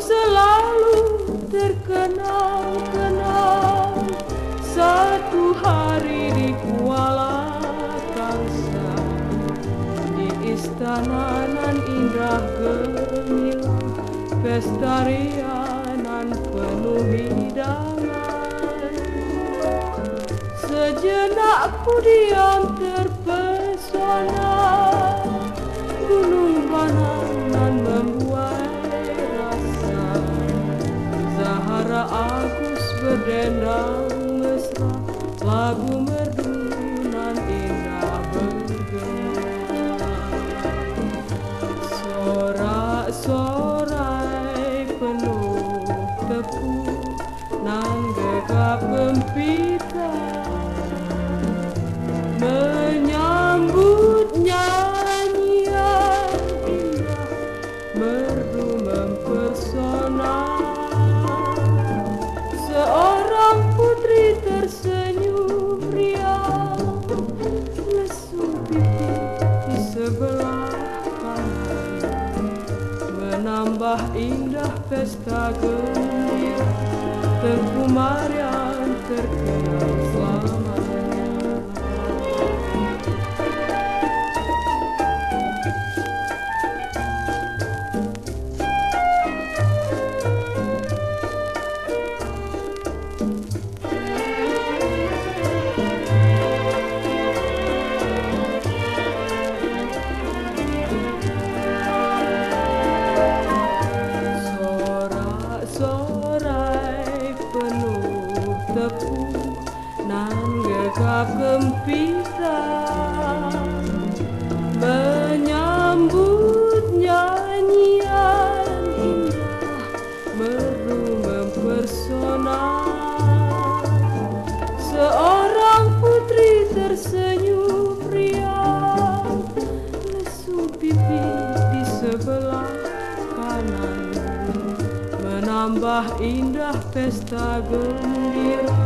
selalu terkenal kenal Satu hari di Kuala Kangsa Di istana nan indah gemilang Pesta rianan penuh hidangan. Sejenak ku diam terpesona berdendang mesra Lagu merdu nan indah bergema Sorak-sorai penuh tepuk Nan gegap gempita Menambah indah pesta gembira Tengku Marian terkenal tepuk Nan gegap gempita Menambah indah pesta Maria